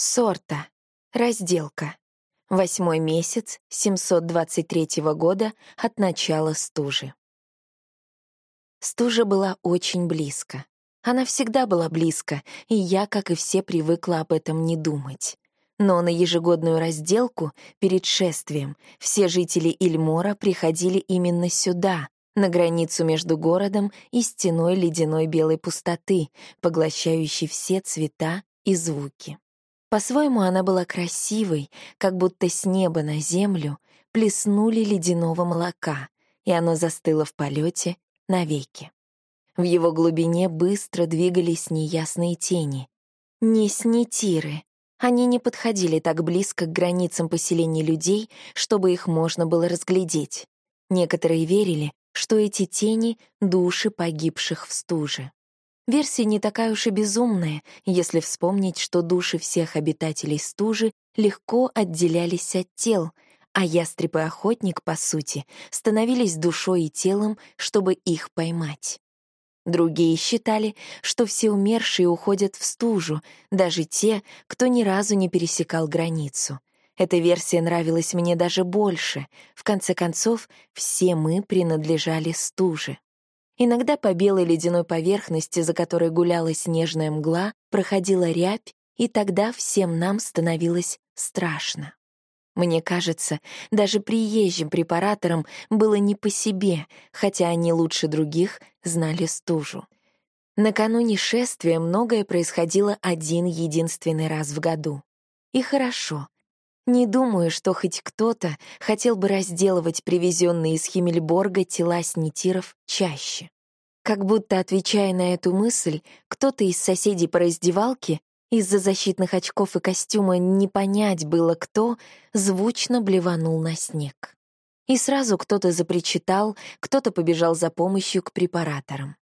Сорта. Разделка. Восьмой месяц 723 года от начала стужи. Стужа была очень близко. Она всегда была близко, и я, как и все, привыкла об этом не думать. Но на ежегодную разделку перед шествием все жители Ильмора приходили именно сюда, на границу между городом и стеной ледяной белой пустоты, поглощающей все цвета и звуки. По-своему она была красивой, как будто с неба на землю плеснули ледяного молока, и оно застыло в полете навеки. В его глубине быстро двигались неясные тени. Не снитиры. Они не подходили так близко к границам поселений людей, чтобы их можно было разглядеть. Некоторые верили, что эти тени — души погибших в стуже. Версия не такая уж и безумная, если вспомнить, что души всех обитателей стужи легко отделялись от тел, а ястреб и охотник, по сути, становились душой и телом, чтобы их поймать. Другие считали, что все умершие уходят в стужу, даже те, кто ни разу не пересекал границу. Эта версия нравилась мне даже больше. В конце концов, все мы принадлежали стуже. Иногда по белой ледяной поверхности, за которой гуляла снежная мгла, проходила рябь, и тогда всем нам становилось страшно. Мне кажется, даже приезжим препараторам было не по себе, хотя они лучше других знали стужу. Накануне шествия многое происходило один единственный раз в году. И хорошо. Не думаю, что хоть кто-то хотел бы разделывать привезенные из Химмельборга тела снитиров чаще. Как будто, отвечая на эту мысль, кто-то из соседей по раздевалке из-за защитных очков и костюма не понять было кто, звучно блеванул на снег. И сразу кто-то запричитал, кто-то побежал за помощью к препараторам.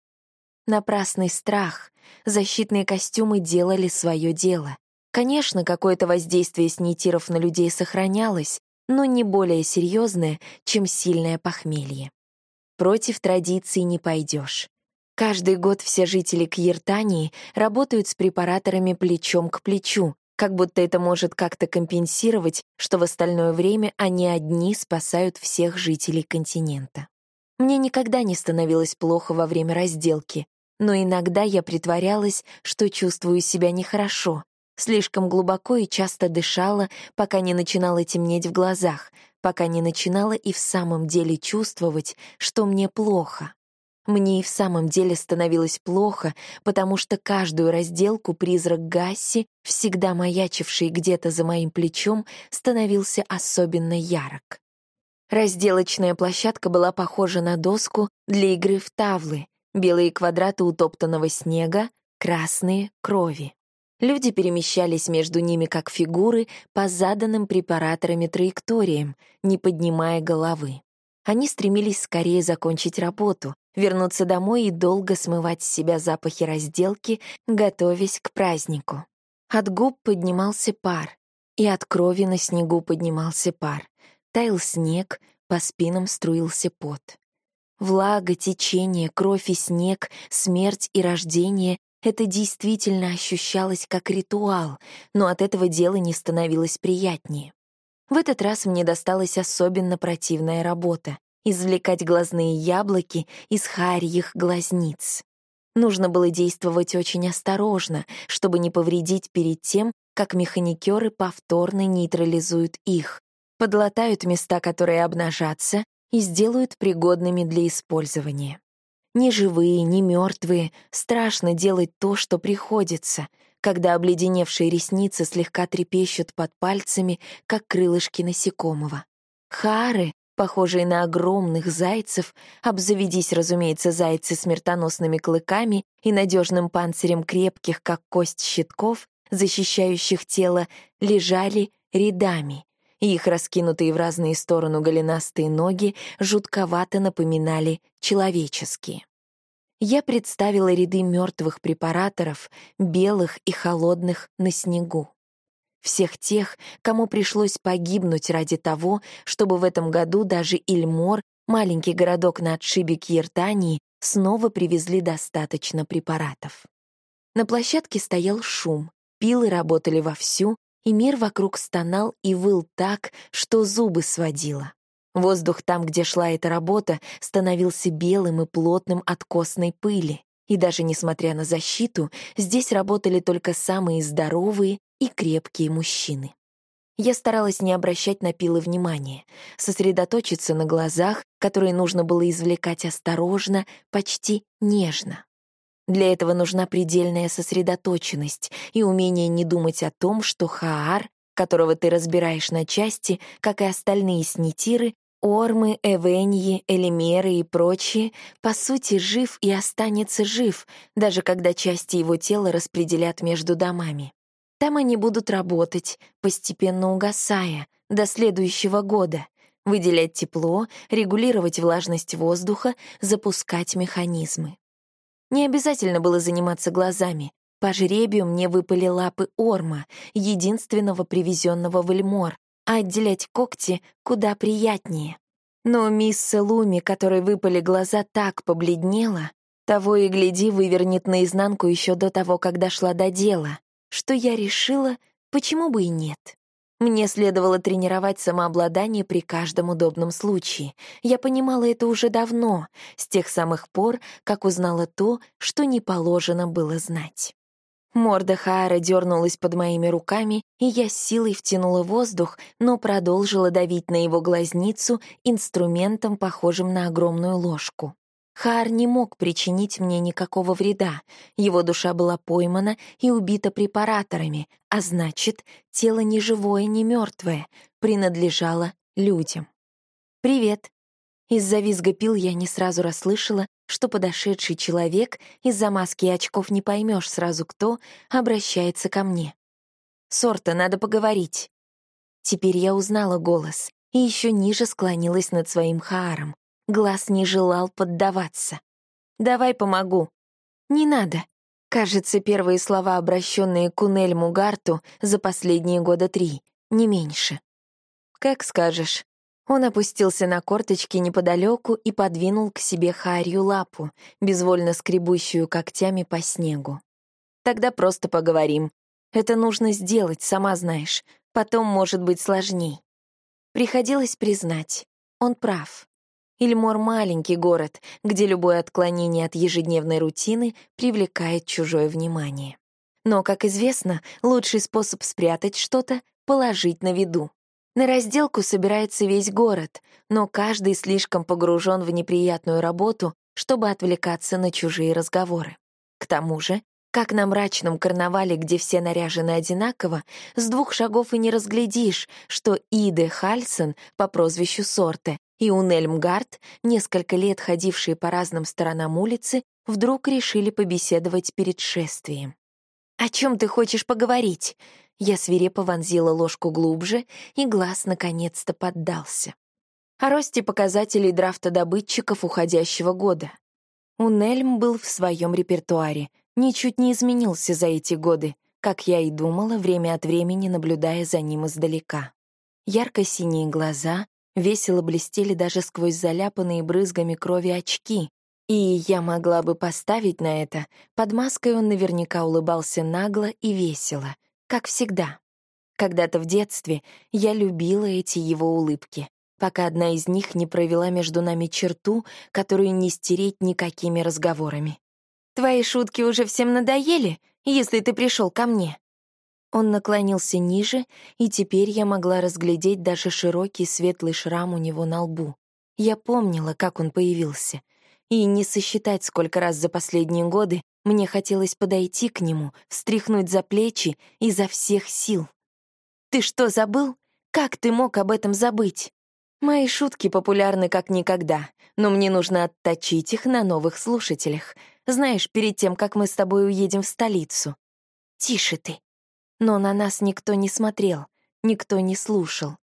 Напрасный страх. Защитные костюмы делали свое дело. Конечно, какое-то воздействие снитиров на людей сохранялось, но не более серьезное, чем сильное похмелье. Против традиций не пойдешь. Каждый год все жители Кьертании работают с препараторами плечом к плечу, как будто это может как-то компенсировать, что в остальное время они одни спасают всех жителей континента. Мне никогда не становилось плохо во время разделки, но иногда я притворялась, что чувствую себя нехорошо, слишком глубоко и часто дышала, пока не начинало темнеть в глазах, пока не начинала и в самом деле чувствовать, что мне плохо. Мне и в самом деле становилось плохо, потому что каждую разделку призрак Гасси, всегда маячивший где-то за моим плечом, становился особенно ярок. Разделочная площадка была похожа на доску для игры в тавлы, белые квадраты утоптанного снега, красные — крови. Люди перемещались между ними как фигуры по заданным препараторами траекториям, не поднимая головы. Они стремились скорее закончить работу, вернуться домой и долго смывать с себя запахи разделки, готовясь к празднику. От губ поднимался пар, и от крови на снегу поднимался пар. Таял снег, по спинам струился пот. Влага, течение, кровь и снег, смерть и рождение — это действительно ощущалось как ритуал, но от этого дело не становилось приятнее. В этот раз мне досталась особенно противная работа — извлекать глазные яблоки из харьих глазниц. Нужно было действовать очень осторожно, чтобы не повредить перед тем, как механикеры повторно нейтрализуют их, подлатают места, которые обнажатся, и сделают пригодными для использования. Ни живые, ни мертвые, страшно делать то, что приходится — когда обледеневшие ресницы слегка трепещут под пальцами, как крылышки насекомого. Хары, похожие на огромных зайцев, обзаведись, разумеется, зайцы смертоносными клыками и надежным панцирем крепких, как кость щитков, защищающих тело, лежали рядами, их раскинутые в разные стороны голенастые ноги жутковато напоминали человеческие я представила ряды мертвых препараторов, белых и холодных, на снегу. Всех тех, кому пришлось погибнуть ради того, чтобы в этом году даже Ильмор, маленький городок на отшибе Кьертании, снова привезли достаточно препаратов. На площадке стоял шум, пилы работали вовсю, и мир вокруг стонал и выл так, что зубы сводило. Воздух там, где шла эта работа, становился белым и плотным от костной пыли. И даже несмотря на защиту, здесь работали только самые здоровые и крепкие мужчины. Я старалась не обращать на пилы внимания, сосредоточиться на глазах, которые нужно было извлекать осторожно, почти нежно. Для этого нужна предельная сосредоточенность и умение не думать о том, что Хаар, которого ты разбираешь на части, как и остальные снитиры, Ормы, Эвеньи, Элимеры и прочие, по сути, жив и останется жив, даже когда части его тела распределят между домами. Там они будут работать, постепенно угасая, до следующего года, выделять тепло, регулировать влажность воздуха, запускать механизмы. Не обязательно было заниматься глазами. По жребию мне выпали лапы Орма, единственного привезенного в Эльмор, а отделять когти куда приятнее. Но мисс Селуми, которой выпали глаза, так побледнела, того и гляди вывернет наизнанку еще до того, как дошла до дела, что я решила, почему бы и нет. Мне следовало тренировать самообладание при каждом удобном случае. Я понимала это уже давно, с тех самых пор, как узнала то, что не положено было знать. Морда Хаара дернулась под моими руками, и я с силой втянула воздух, но продолжила давить на его глазницу инструментом, похожим на огромную ложку. Хаар не мог причинить мне никакого вреда. Его душа была поймана и убита препараторами, а значит, тело ни живое, ни мертвое, принадлежало людям. «Привет». Из-за визга пил я не сразу расслышала, что подошедший человек из-за маски и очков не поймешь сразу, кто обращается ко мне. «Сорта, надо поговорить». Теперь я узнала голос и еще ниже склонилась над своим Хааром. Глаз не желал поддаваться. «Давай помогу». «Не надо». Кажется, первые слова, обращенные к Унельму Гарту за последние года три, не меньше. «Как скажешь». Он опустился на корточки неподалеку и подвинул к себе Харью лапу, безвольно скребущую когтями по снегу. «Тогда просто поговорим. Это нужно сделать, сама знаешь. Потом может быть сложней». Приходилось признать, он прав. Ильмор — маленький город, где любое отклонение от ежедневной рутины привлекает чужое внимание. Но, как известно, лучший способ спрятать что-то — положить на виду. На разделку собирается весь город, но каждый слишком погружен в неприятную работу, чтобы отвлекаться на чужие разговоры. К тому же, как на мрачном карнавале, где все наряжены одинаково, с двух шагов и не разглядишь, что Иде Хальсон по прозвищу Сорте и Унельмгард, несколько лет ходившие по разным сторонам улицы, вдруг решили побеседовать перед шествием. «О чем ты хочешь поговорить?» Я свирепо вонзила ложку глубже, и глаз наконец-то поддался. О росте показателей драфта добытчиков уходящего года. Унельм был в своем репертуаре, ничуть не изменился за эти годы, как я и думала, время от времени наблюдая за ним издалека. Ярко-синие глаза весело блестели даже сквозь заляпанные брызгами крови очки, и я могла бы поставить на это, под маской он наверняка улыбался нагло и весело, как всегда. Когда-то в детстве я любила эти его улыбки, пока одна из них не провела между нами черту, которую не стереть никакими разговорами. «Твои шутки уже всем надоели, если ты пришел ко мне?» Он наклонился ниже, и теперь я могла разглядеть даже широкий светлый шрам у него на лбу. Я помнила, как он появился. И не сосчитать, сколько раз за последние годы мне хотелось подойти к нему, встряхнуть за плечи изо всех сил. «Ты что, забыл? Как ты мог об этом забыть?» Мои шутки популярны как никогда, но мне нужно отточить их на новых слушателях. Знаешь, перед тем, как мы с тобой уедем в столицу. Тише ты. Но на нас никто не смотрел, никто не слушал.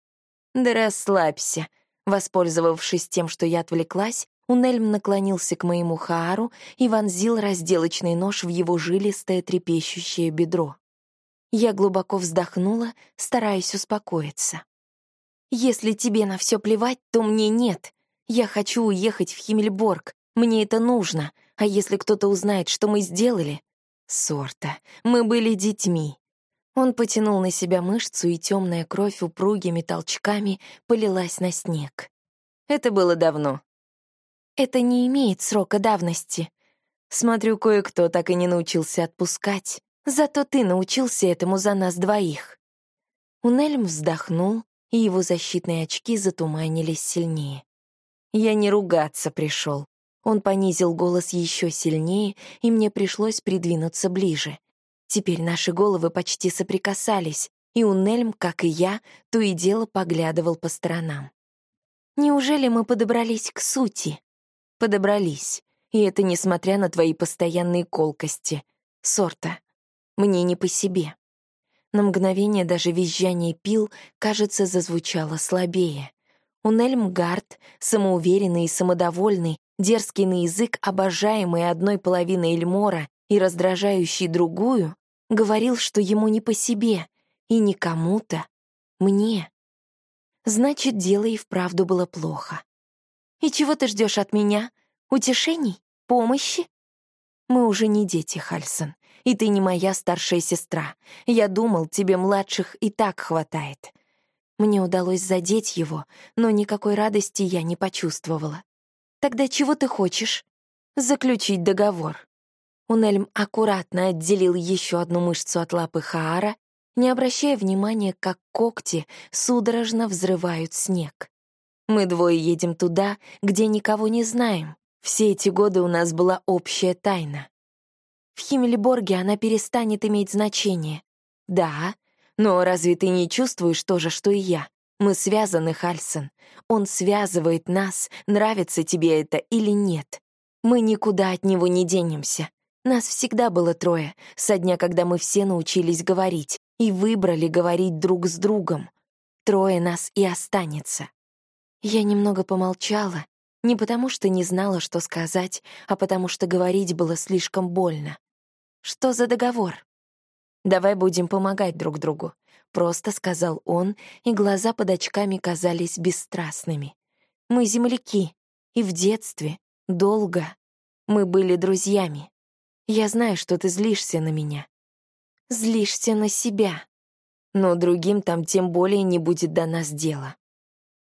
Да расслабься. Воспользовавшись тем, что я отвлеклась, Унельм наклонился к моему Хаару и вонзил разделочный нож в его жилистое трепещущее бедро. Я глубоко вздохнула, стараясь успокоиться. «Если тебе на все плевать, то мне нет. Я хочу уехать в Химмельборг. Мне это нужно. А если кто-то узнает, что мы сделали? Сорта, мы были детьми. Он потянул на себя мышцу, и темная кровь упругими толчками полилась на снег. Это было давно. Это не имеет срока давности. Смотрю, кое-кто так и не научился отпускать. Зато ты научился этому за нас двоих. Унельм вздохнул, и его защитные очки затуманились сильнее. Я не ругаться пришел. Он понизил голос еще сильнее, и мне пришлось придвинуться ближе. Теперь наши головы почти соприкасались, и Унельм, как и я, то и дело поглядывал по сторонам. Неужели мы подобрались к сути? Подобрались. И это несмотря на твои постоянные колкости. Сорта. Мне не по себе. На мгновение даже визжание пил, кажется, зазвучало слабее. Унельмгард, самоуверенный и самодовольный, дерзкий на язык, обожаемый одной половиной Эльмора и раздражающий другую, говорил, что ему не по себе, и не кому-то, мне. Значит, дело и вправду было плохо. «И чего ты ждешь от меня? Утешений? Помощи?» «Мы уже не дети, Хальсон, и ты не моя старшая сестра. Я думал, тебе младших и так хватает». Мне удалось задеть его, но никакой радости я не почувствовала. «Тогда чего ты хочешь?» «Заключить договор». Унельм аккуратно отделил еще одну мышцу от лапы Хаара, не обращая внимания, как когти судорожно взрывают снег. Мы двое едем туда, где никого не знаем. Все эти годы у нас была общая тайна. В Химмельборге она перестанет иметь значение. Да, но разве ты не чувствуешь то же, что и я? Мы связаны, Хальсон. Он связывает нас, нравится тебе это или нет. Мы никуда от него не денемся. Нас всегда было трое, со дня, когда мы все научились говорить и выбрали говорить друг с другом. Трое нас и останется. Я немного помолчала, не потому что не знала, что сказать, а потому что говорить было слишком больно. Что за договор? Давай будем помогать друг другу, просто сказал он, и глаза под очками казались бесстрастными. Мы земляки, и в детстве, долго, мы были друзьями. Я знаю, что ты злишься на меня. Злишься на себя. Но другим там тем более не будет до нас дела.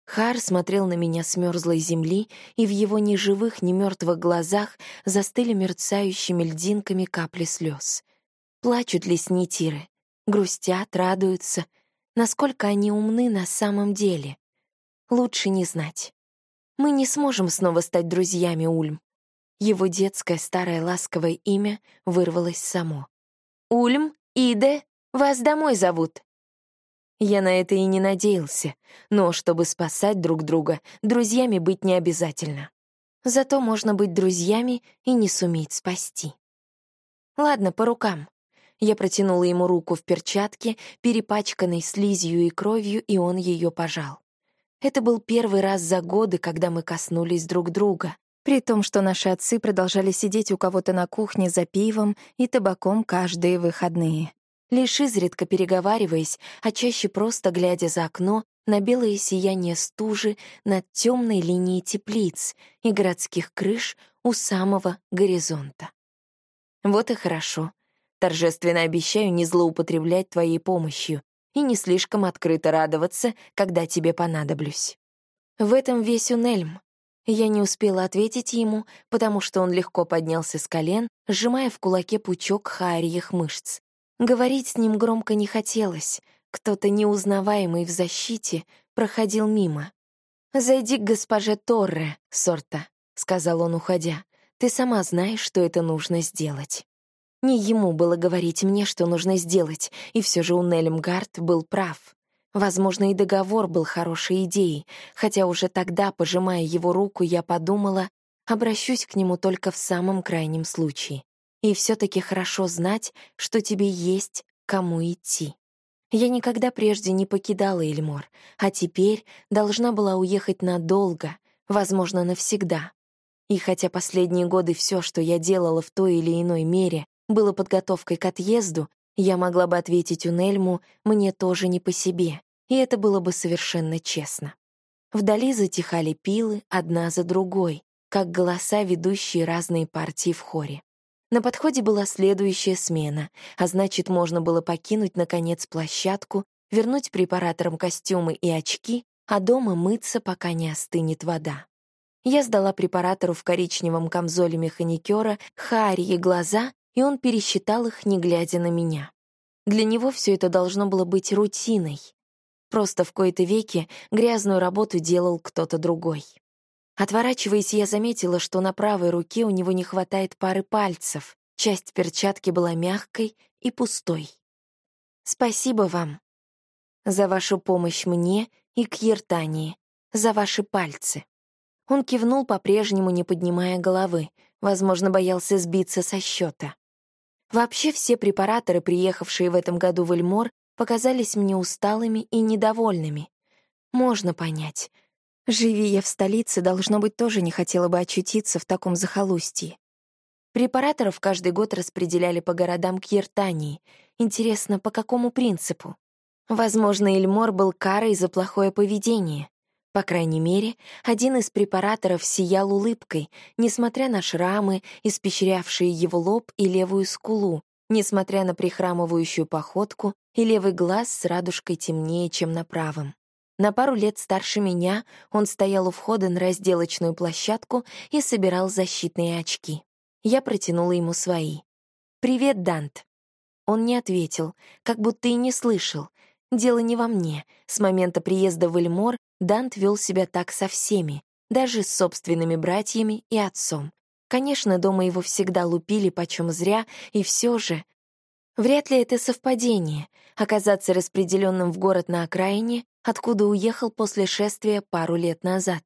Хар смотрел на меня с мерзлой земли, и в его ни живых, ни мертвых глазах застыли мерцающими льдинками капли слез. Плачут ли снитиры? Грустят, радуются? Насколько они умны на самом деле? Лучше не знать. Мы не сможем снова стать друзьями, Ульм. Его детское старое ласковое имя вырвалось само. «Ульм, Иде, вас домой зовут». Я на это и не надеялся, но чтобы спасать друг друга, друзьями быть не обязательно. Зато можно быть друзьями и не суметь спасти. Ладно, по рукам. Я протянула ему руку в перчатке, перепачканной слизью и кровью, и он ее пожал. Это был первый раз за годы, когда мы коснулись друг друга, при том, что наши отцы продолжали сидеть у кого-то на кухне за пивом и табаком каждые выходные. Лишь изредка переговариваясь, а чаще просто глядя за окно на белое сияние стужи над темной линией теплиц и городских крыш у самого горизонта. Вот и хорошо. Торжественно обещаю не злоупотреблять твоей помощью и не слишком открыто радоваться, когда тебе понадоблюсь. В этом весь Унельм. Я не успела ответить ему, потому что он легко поднялся с колен, сжимая в кулаке пучок хаарьих мышц. Говорить с ним громко не хотелось. Кто-то неузнаваемый в защите проходил мимо. «Зайди к госпоже Торре, сорта», — сказал он, уходя. «Ты сама знаешь, что это нужно сделать». Не ему было говорить мне, что нужно сделать, и все же Унельмгард был прав. Возможно, и договор был хорошей идеей, хотя уже тогда, пожимая его руку, я подумала, обращусь к нему только в самом крайнем случае. И все таки хорошо знать, что тебе есть кому идти. Я никогда прежде не покидала Эльмор, а теперь должна была уехать надолго, возможно, навсегда. И хотя последние годы все, что я делала в той или иной мере, было подготовкой к отъезду, я могла бы ответить Унельму «мне тоже не по себе», и это было бы совершенно честно. Вдали затихали пилы одна за другой, как голоса, ведущие разные партии в хоре. На подходе была следующая смена, а значит, можно было покинуть, наконец, площадку, вернуть препараторам костюмы и очки, а дома мыться, пока не остынет вода. Я сдала препаратору в коричневом камзоле механикера Харри глаза, и он пересчитал их, не глядя на меня. Для него все это должно было быть рутиной. Просто в кои-то веки грязную работу делал кто-то другой. Отворачиваясь, я заметила, что на правой руке у него не хватает пары пальцев. Часть перчатки была мягкой и пустой. «Спасибо вам за вашу помощь мне и к Ертании, за ваши пальцы». Он кивнул, по-прежнему не поднимая головы, возможно, боялся сбиться со счета. Вообще все препараторы, приехавшие в этом году в Эльмор, показались мне усталыми и недовольными. Можно понять — Живи я в столице, должно быть, тоже не хотела бы очутиться в таком захолустье. Препараторов каждый год распределяли по городам Киртании. Интересно, по какому принципу? Возможно, Эльмор был карой за плохое поведение. По крайней мере, один из препараторов сиял улыбкой, несмотря на шрамы, испещрявшие его лоб и левую скулу, несмотря на прихрамывающую походку и левый глаз с радужкой темнее, чем на правом. На пару лет старше меня он стоял у входа на разделочную площадку и собирал защитные очки. Я протянула ему свои. «Привет, Дант». Он не ответил, как будто и не слышал. Дело не во мне. С момента приезда в Эльмор Дант вел себя так со всеми, даже с собственными братьями и отцом. Конечно, дома его всегда лупили почем зря, и все же... Вряд ли это совпадение — оказаться распределенным в город на окраине откуда уехал после шествия пару лет назад.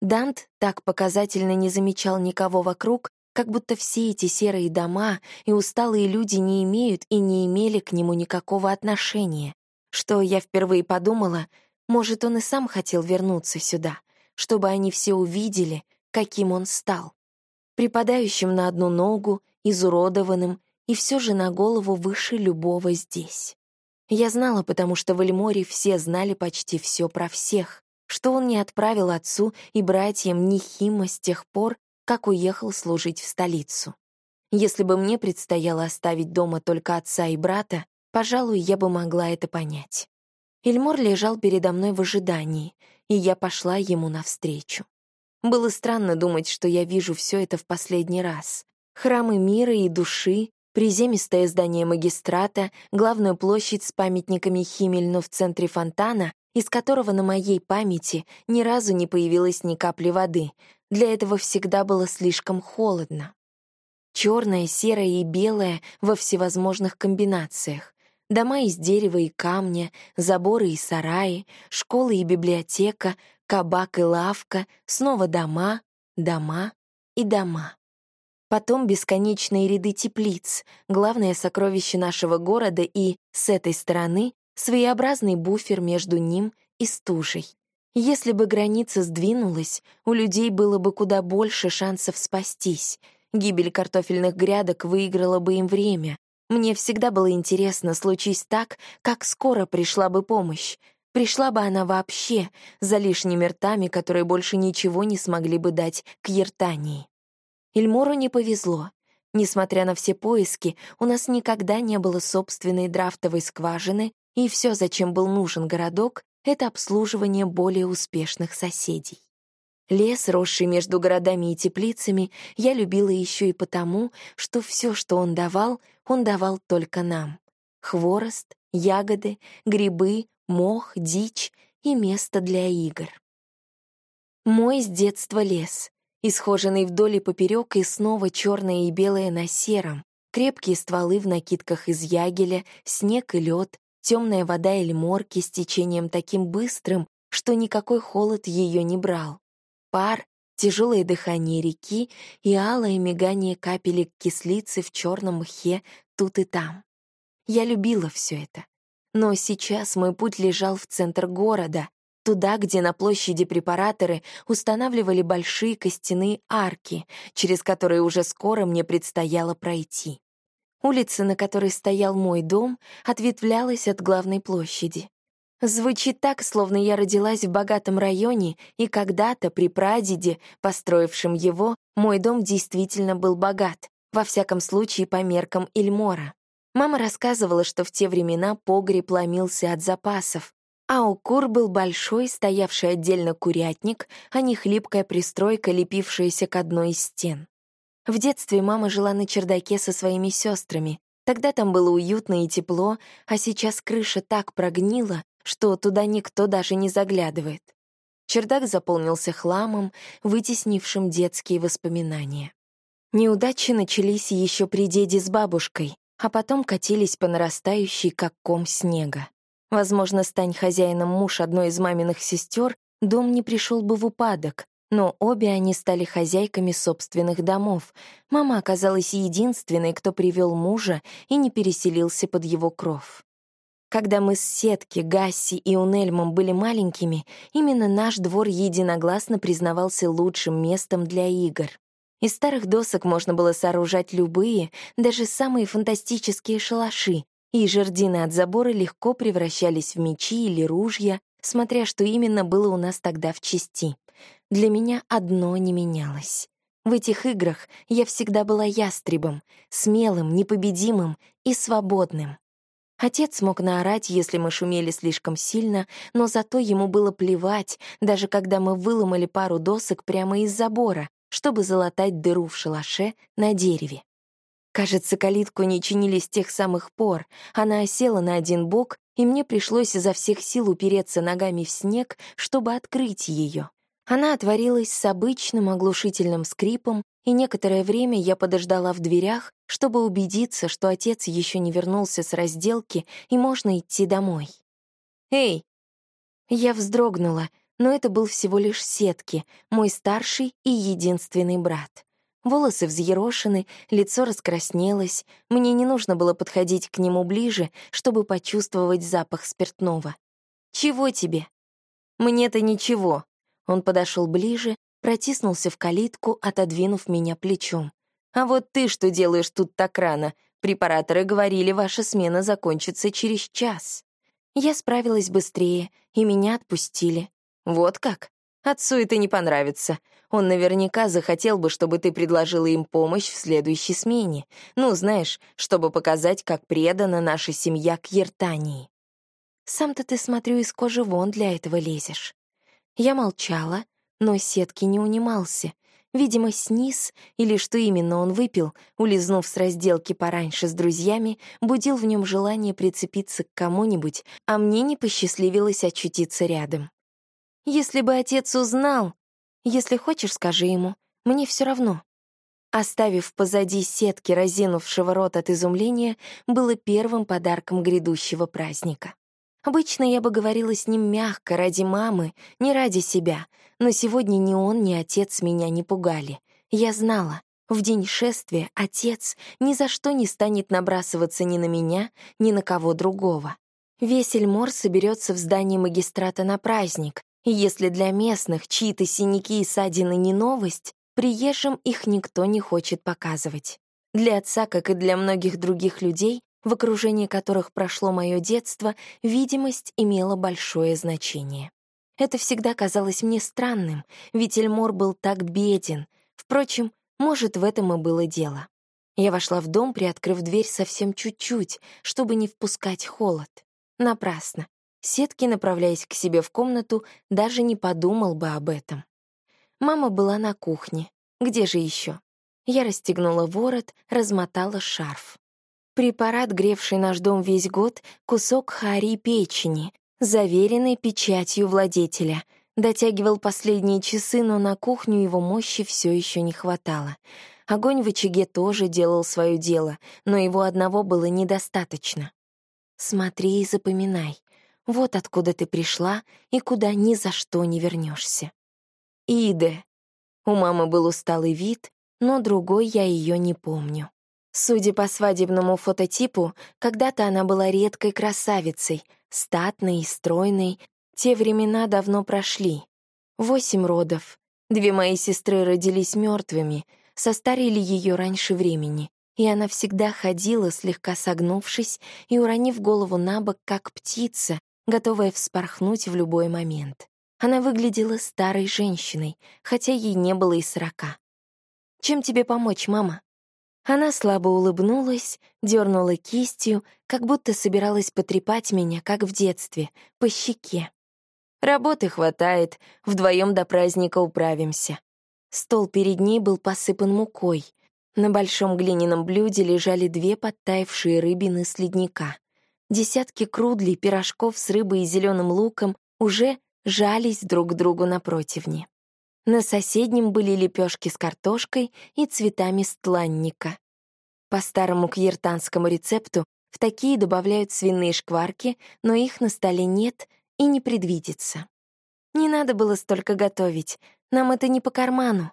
Дант так показательно не замечал никого вокруг, как будто все эти серые дома и усталые люди не имеют и не имели к нему никакого отношения, что я впервые подумала, может, он и сам хотел вернуться сюда, чтобы они все увидели, каким он стал. Припадающим на одну ногу, изуродованным и все же на голову выше любого здесь. Я знала, потому что в Эльморе все знали почти все про всех, что он не отправил отцу и братьям Нихима с тех пор, как уехал служить в столицу. Если бы мне предстояло оставить дома только отца и брата, пожалуй, я бы могла это понять. Эльмор лежал передо мной в ожидании, и я пошла ему навстречу. Было странно думать, что я вижу все это в последний раз. Храмы мира и души, Приземистое здание магистрата, главную площадь с памятниками Химельну в центре фонтана, из которого на моей памяти ни разу не появилось ни капли воды. Для этого всегда было слишком холодно. Черное, серое и белое во всевозможных комбинациях. Дома из дерева и камня, заборы и сараи, школы и библиотека, кабак и лавка, снова дома, дома и дома. Потом бесконечные ряды теплиц, главное сокровище нашего города и, с этой стороны, своеобразный буфер между ним и стужей. Если бы граница сдвинулась, у людей было бы куда больше шансов спастись. Гибель картофельных грядок выиграла бы им время. Мне всегда было интересно, случись так, как скоро пришла бы помощь. Пришла бы она вообще, за лишними ртами, которые больше ничего не смогли бы дать к Ертании. Ильмору не повезло. Несмотря на все поиски, у нас никогда не было собственной драфтовой скважины, и все, зачем был нужен городок, это обслуживание более успешных соседей. Лес, росший между городами и теплицами, я любила еще и потому, что все, что он давал, он давал только нам. Хворост, ягоды, грибы, мох, дичь и место для игр. Мой с детства лес, исхоженный вдоль и поперек, и снова черное и белое на сером, крепкие стволы в накидках из ягеля, снег и лед, темная вода или морки с течением таким быстрым, что никакой холод ее не брал. Пар, тяжелое дыхание реки и алое мигание капелек кислицы в черном мхе тут и там. Я любила все это. Но сейчас мой путь лежал в центр города, Туда, где на площади препараторы устанавливали большие костяные арки, через которые уже скоро мне предстояло пройти. Улица, на которой стоял мой дом, ответвлялась от главной площади. Звучит так, словно я родилась в богатом районе, и когда-то при прадеде, построившем его, мой дом действительно был богат. Во всяком случае, по меркам Ильмора. Мама рассказывала, что в те времена погреб ломился от запасов, а у кур был большой, стоявший отдельно курятник, а не хлипкая пристройка, лепившаяся к одной из стен. В детстве мама жила на чердаке со своими сестрами. Тогда там было уютно и тепло, а сейчас крыша так прогнила, что туда никто даже не заглядывает. Чердак заполнился хламом, вытеснившим детские воспоминания. Неудачи начались еще при деде с бабушкой, а потом катились по нарастающей, как ком снега. Возможно, стань хозяином муж одной из маминых сестер, дом не пришел бы в упадок, но обе они стали хозяйками собственных домов. Мама оказалась единственной, кто привел мужа и не переселился под его кров. Когда мы с Сетки, Гасси и Унельмом были маленькими, именно наш двор единогласно признавался лучшим местом для игр. Из старых досок можно было сооружать любые, даже самые фантастические шалаши, и жердины от забора легко превращались в мечи или ружья, смотря что именно было у нас тогда в части. Для меня одно не менялось. В этих играх я всегда была ястребом, смелым, непобедимым и свободным. Отец мог наорать, если мы шумели слишком сильно, но зато ему было плевать, даже когда мы выломали пару досок прямо из забора, чтобы залатать дыру в шалаше на дереве. Кажется, калитку не чинили с тех самых пор. Она осела на один бок, и мне пришлось изо всех сил упереться ногами в снег, чтобы открыть ее. Она отворилась с обычным оглушительным скрипом, и некоторое время я подождала в дверях, чтобы убедиться, что отец еще не вернулся с разделки и можно идти домой. «Эй!» Я вздрогнула, но это был всего лишь Сетки, мой старший и единственный брат. Волосы взъерошены, лицо раскраснелось, мне не нужно было подходить к нему ближе, чтобы почувствовать запах спиртного. «Чего тебе?» «Мне-то ничего». Он подошел ближе, протиснулся в калитку, отодвинув меня плечом. «А вот ты что делаешь тут так рано? Препараторы говорили, ваша смена закончится через час». Я справилась быстрее, и меня отпустили. «Вот как? Отцу это не понравится. Он наверняка захотел бы, чтобы ты предложила им помощь в следующей смене. Ну, знаешь, чтобы показать, как предана наша семья к Ертании. Сам-то ты, смотрю, из кожи вон для этого лезешь. Я молчала, но сетки не унимался. Видимо, сниз, или что именно он выпил, улизнув с разделки пораньше с друзьями, будил в нем желание прицепиться к кому-нибудь, а мне не посчастливилось очутиться рядом. Если бы отец узнал... Если хочешь, скажи ему, мне все равно. Оставив позади сетки, разинувшего рот от изумления, было первым подарком грядущего праздника. Обычно я бы говорила с ним мягко, ради мамы, не ради себя, но сегодня ни он, ни отец меня не пугали. Я знала, в день шествия отец ни за что не станет набрасываться ни на меня, ни на кого другого. Весь Эльмор соберется в здании магистрата на праздник, и если для местных чьи-то синяки и ссадины не новость, приезжим их никто не хочет показывать. Для отца, как и для многих других людей, в окружении которых прошло мое детство, видимость имела большое значение. Это всегда казалось мне странным, ведь Эльмор был так беден. Впрочем, может, в этом и было дело. Я вошла в дом, приоткрыв дверь совсем чуть-чуть, чтобы не впускать холод. Напрасно. Сетки, направляясь к себе в комнату, даже не подумал бы об этом. Мама была на кухне. Где же еще? Я расстегнула ворот, размотала шарф. Препарат, гревший наш дом весь год, кусок хари печени, заверенный печатью владетеля. Дотягивал последние часы, но на кухню его мощи все еще не хватало. Огонь в очаге тоже делал свое дело, но его одного было недостаточно. Смотри и запоминай. Вот откуда ты пришла и куда ни за что не вернешься. Иде. У мамы был усталый вид, но другой я ее не помню. Судя по свадебному фототипу, когда-то она была редкой красавицей, статной и стройной. Те времена давно прошли. Восемь родов. Две мои сестры родились мертвыми, состарили ее раньше времени, и она всегда ходила, слегка согнувшись и уронив голову на бок, как птица, готовая вспорхнуть в любой момент. Она выглядела старой женщиной, хотя ей не было и сорока. «Чем тебе помочь, мама?» Она слабо улыбнулась, дернула кистью, как будто собиралась потрепать меня, как в детстве, по щеке. Работы хватает, вдвоем до праздника управимся. Стол перед ней был посыпан мукой. На большом глиняном блюде лежали две подтаявшие рыбины с ледника. Десятки крудлей, пирожков с рыбой и зеленым луком уже жались друг к другу на противне. На соседнем были лепешки с картошкой и цветами стланника. По старому кьертанскому рецепту в такие добавляют свиные шкварки, но их на столе нет и не предвидится. Не надо было столько готовить, нам это не по карману.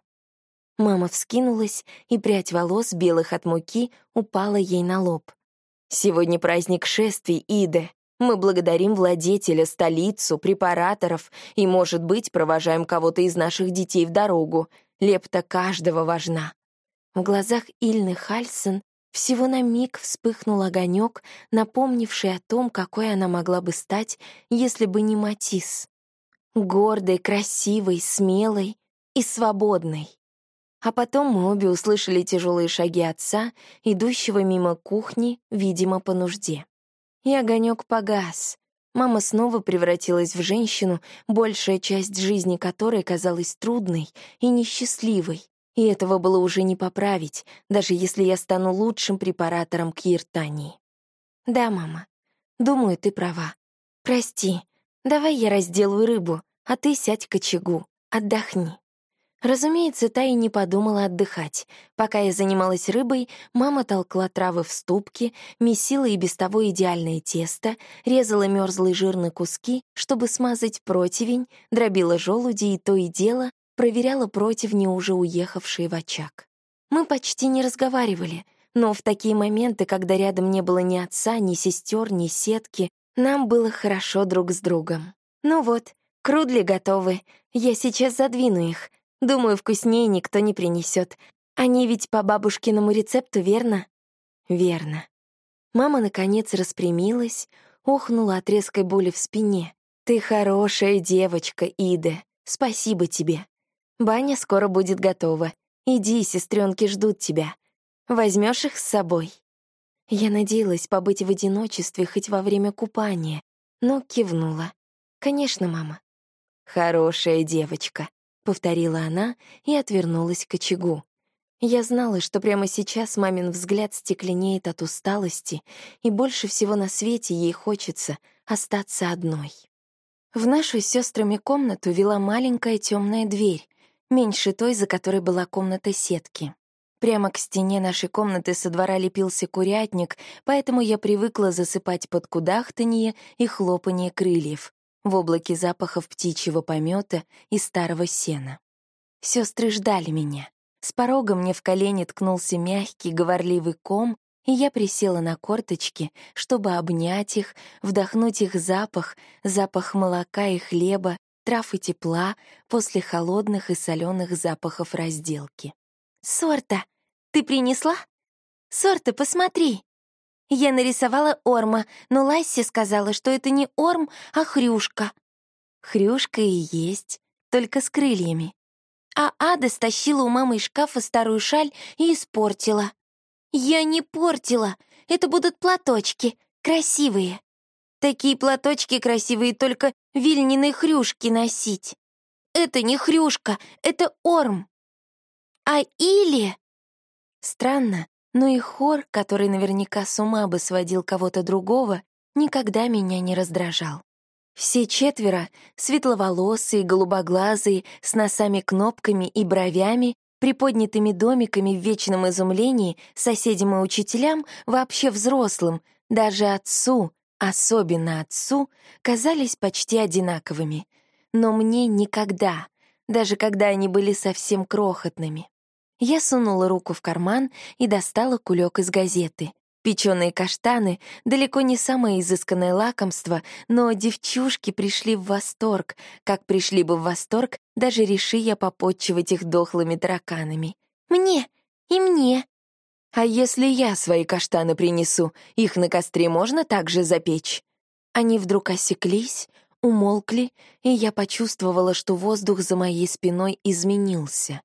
Мама вскинулась, и прядь волос, белых от муки, упала ей на лоб. «Сегодня праздник шествий, Иде. Мы благодарим владетеля, столицу, препараторов и, может быть, провожаем кого-то из наших детей в дорогу. Лепта каждого важна. В глазах Ильны Хальсон всего на миг вспыхнул огонек, напомнивший о том, какой она могла бы стать, если бы не Матис. Гордой, красивой, смелой и свободной. А потом мы обе услышали тяжелые шаги отца, идущего мимо кухни, видимо, по нужде и огонек погас. Мама снова превратилась в женщину, большая часть жизни которой казалась трудной и несчастливой. И этого было уже не поправить, даже если я стану лучшим препаратором к Ертании. Да, мама, думаю, ты права. Прости, давай я разделаю рыбу, а ты сядь к очагу, отдохни. Разумеется, та и не подумала отдыхать. Пока я занималась рыбой, мама толкла травы в ступке, месила и без того идеальное тесто, резала мерзлые жирные куски, чтобы смазать противень, дробила желуди и то и дело проверяла противни, уже уехавшие в очаг. Мы почти не разговаривали, но в такие моменты, когда рядом не было ни отца, ни сестер, ни сетки, нам было хорошо друг с другом. Ну вот, крудли готовы, я сейчас задвину их — Думаю, вкуснее никто не принесет. Они ведь по бабушкиному рецепту, верно? Верно. Мама, наконец, распрямилась, охнула от резкой боли в спине. «Ты хорошая девочка, Ида. Спасибо тебе. Баня скоро будет готова. Иди, сестренки ждут тебя. Возьмешь их с собой?» Я надеялась побыть в одиночестве хоть во время купания, но кивнула. «Конечно, мама». «Хорошая девочка», — повторила она и отвернулась к очагу. Я знала, что прямо сейчас мамин взгляд стекленеет от усталости, и больше всего на свете ей хочется остаться одной. В нашу с сестрами комнату вела маленькая темная дверь, меньше той, за которой была комната сетки. Прямо к стене нашей комнаты со двора лепился курятник, поэтому я привыкла засыпать под кудахтанье и хлопанье крыльев, в облаке запахов птичьего помета и старого сена. Сестры ждали меня. С порога мне в колени ткнулся мягкий, говорливый ком, и я присела на корточки, чтобы обнять их, вдохнуть их запах, запах молока и хлеба, трав и тепла после холодных и соленых запахов разделки. «Сорта, ты принесла? Сорта, посмотри!» Я нарисовала орма, но Ласси сказала, что это не орм, а хрюшка. Хрюшка и есть, только с крыльями. А Ада стащила у мамы из шкафа старую шаль и испортила. Я не портила, это будут платочки, красивые. Такие платочки красивые только вильниной хрюшки носить. Это не хрюшка, это орм. А или... Странно, но и хор, который наверняка с ума бы сводил кого-то другого, никогда меня не раздражал. Все четверо, светловолосые, голубоглазые, с носами-кнопками и бровями, приподнятыми домиками в вечном изумлении, соседям и учителям, вообще взрослым, даже отцу, особенно отцу, казались почти одинаковыми. Но мне никогда, даже когда они были совсем крохотными. Я сунула руку в карман и достала кулек из газеты. Печеные каштаны — далеко не самое изысканное лакомство, но девчушки пришли в восторг, как пришли бы в восторг, даже реши я попотчевать их дохлыми тараканами. «Мне! И мне!» «А если я свои каштаны принесу, их на костре можно также запечь?» Они вдруг осеклись, умолкли, и я почувствовала, что воздух за моей спиной изменился.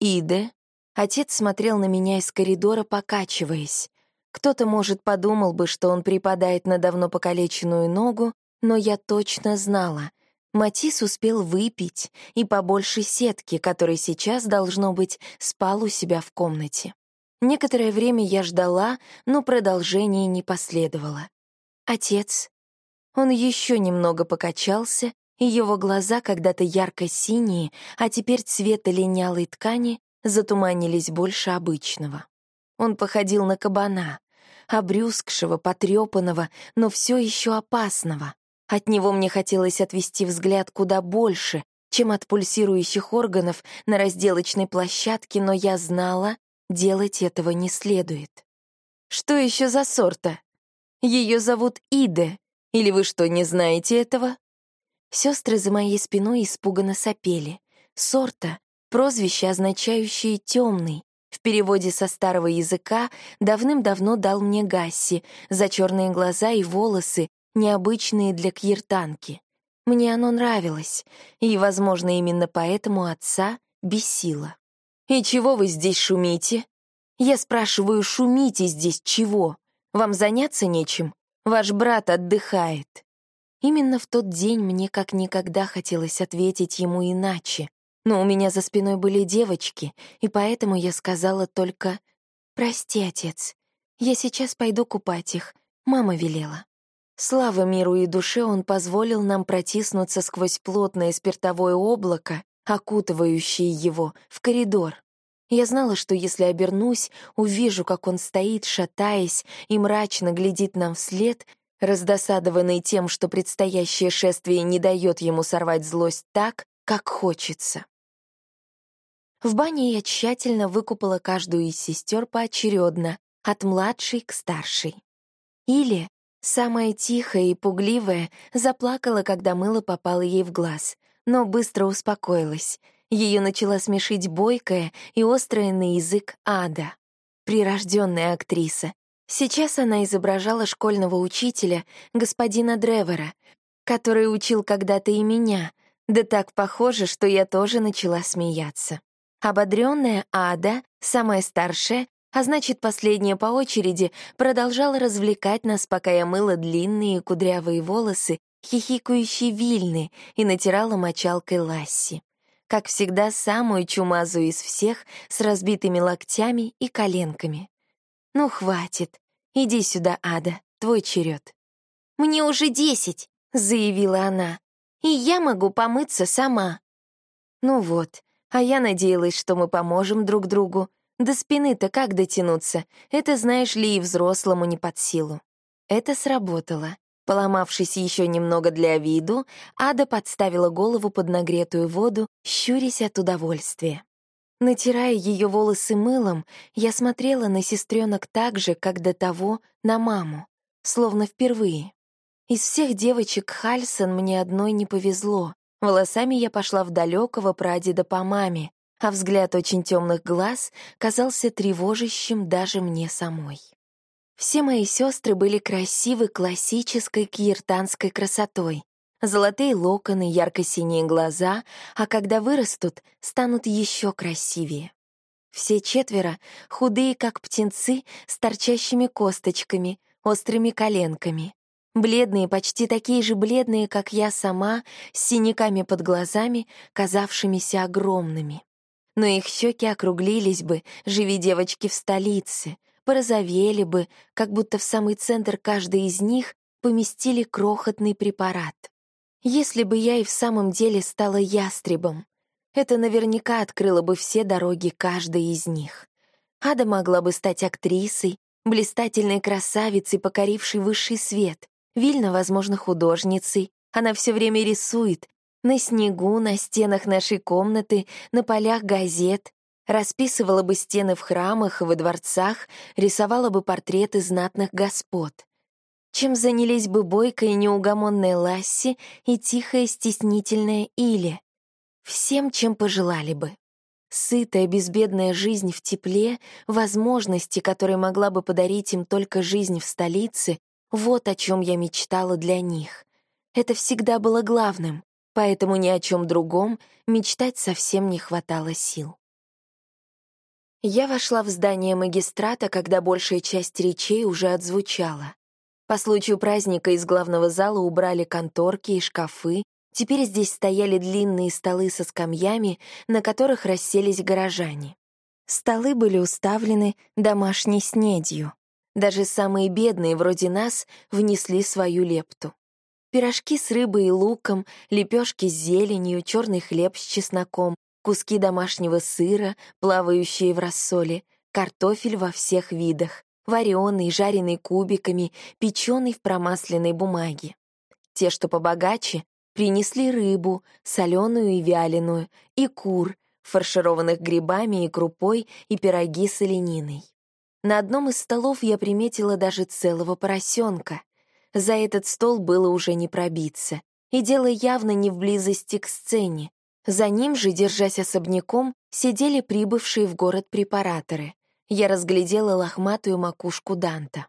Иде, Отец смотрел на меня из коридора, покачиваясь. Кто-то, может, подумал бы, что он припадает на давно покалеченную ногу, но я точно знала. Матис успел выпить и побольше сетки, которой сейчас, должно быть, спал у себя в комнате. Некоторое время я ждала, но продолжение не последовало. «Отец». Он еще немного покачался, его глаза, когда-то ярко-синие, а теперь цвета линялой ткани, затуманились больше обычного. Он походил на кабана, обрюзгшего, потрепанного, но все еще опасного. От него мне хотелось отвести взгляд куда больше, чем от пульсирующих органов на разделочной площадке, но я знала, делать этого не следует. Что еще за сорта? Ее зовут Иде. Или вы что, не знаете этого? Сестры за моей спиной испуганно сопели. Сорта — прозвище, означающее «темный». В переводе со старого языка давным-давно дал мне Гасси за черные глаза и волосы, необычные для кьертанки. Мне оно нравилось, и, возможно, именно поэтому отца бесило. «И чего вы здесь шумите?» «Я спрашиваю, шумите здесь чего? Вам заняться нечем? Ваш брат отдыхает». Именно в тот день мне как никогда хотелось ответить ему иначе, но у меня за спиной были девочки, и поэтому я сказала только «Прости, отец, я сейчас пойду купать их, мама велела». Слава миру и душе он позволил нам протиснуться сквозь плотное спиртовое облако, окутывающее его, в коридор. Я знала, что если обернусь, увижу, как он стоит, шатаясь, и мрачно глядит нам вслед, раздосадованный тем, что предстоящее шествие не дает ему сорвать злость так, как хочется. В бане я тщательно выкупала каждую из сестер поочередно, от младшей к старшей. Или, самая тихая и пугливая, заплакала, когда мыло попало ей в глаз, но быстро успокоилась. Ее начала смешить бойкая и острая на язык ада. Прирожденная актриса, Сейчас она изображала школьного учителя, господина Древера, который учил когда-то и меня, да так похоже, что я тоже начала смеяться. Ободренная Ада, самая старшая, а значит, последняя по очереди, продолжала развлекать нас, пока я мыла длинные кудрявые волосы, хихикающие вильны и натирала мочалкой Ласси. Как всегда, самую чумазую из всех, с разбитыми локтями и коленками. «Ну, хватит. Иди сюда, Ада, твой черед. «Мне уже десять», — заявила она, «и я могу помыться сама». Ну вот, а я надеялась, что мы поможем друг другу. До спины-то как дотянуться? Это, знаешь ли, и взрослому не под силу. Это сработало. Поломавшись еще немного для виду, Ада подставила голову под нагретую воду, щурясь от удовольствия. Натирая ее волосы мылом, я смотрела на сестренок так же, как до того на маму, словно впервые. Из всех девочек Хальсон мне одной не повезло. Волосами я пошла в далекого прадеда по маме, а взгляд очень темных глаз казался тревожащим даже мне самой. Все мои сестры были красивы классической киртанской красотой, Золотые локоны, ярко-синие глаза, а когда вырастут, станут еще красивее. Все четверо худые, как птенцы, с торчащими косточками, острыми коленками. Бледные, почти такие же бледные, как я сама, с синяками под глазами, казавшимися огромными. Но их щеки округлились бы, живи девочки в столице, порозовели бы, как будто в самый центр каждой из них поместили крохотный препарат. Если бы я и в самом деле стала ястребом, это наверняка открыло бы все дороги каждой из них. Ада могла бы стать актрисой, блистательной красавицей, покорившей высший свет. Вильна, возможно, художницей. Она все время рисует. На снегу, на стенах нашей комнаты, на полях газет. Расписывала бы стены в храмах и во дворцах, рисовала бы портреты знатных господ чем занялись бы бойкая и неугомонная Ласси и тихая стеснительная Или. Всем, чем пожелали бы. Сытая, безбедная жизнь в тепле, возможности, которые могла бы подарить им только жизнь в столице, вот о чем я мечтала для них. Это всегда было главным, поэтому ни о чем другом мечтать совсем не хватало сил. Я вошла в здание магистрата, когда большая часть речей уже отзвучала. По случаю праздника из главного зала убрали конторки и шкафы, теперь здесь стояли длинные столы со скамьями, на которых расселись горожане. Столы были уставлены домашней снедью. Даже самые бедные, вроде нас, внесли свою лепту. Пирожки с рыбой и луком, лепешки с зеленью, черный хлеб с чесноком, куски домашнего сыра, плавающие в рассоле, картофель во всех видах, вареный, жареный кубиками, печеный в промасленной бумаге. Те, что побогаче, принесли рыбу, соленую и вяленую, и кур, фаршированных грибами и крупой, и пироги с олениной. На одном из столов я приметила даже целого поросенка. За этот стол было уже не пробиться. И дело явно не в близости к сцене. За ним же, держась особняком, сидели прибывшие в город препараторы. Я разглядела лохматую макушку Данта.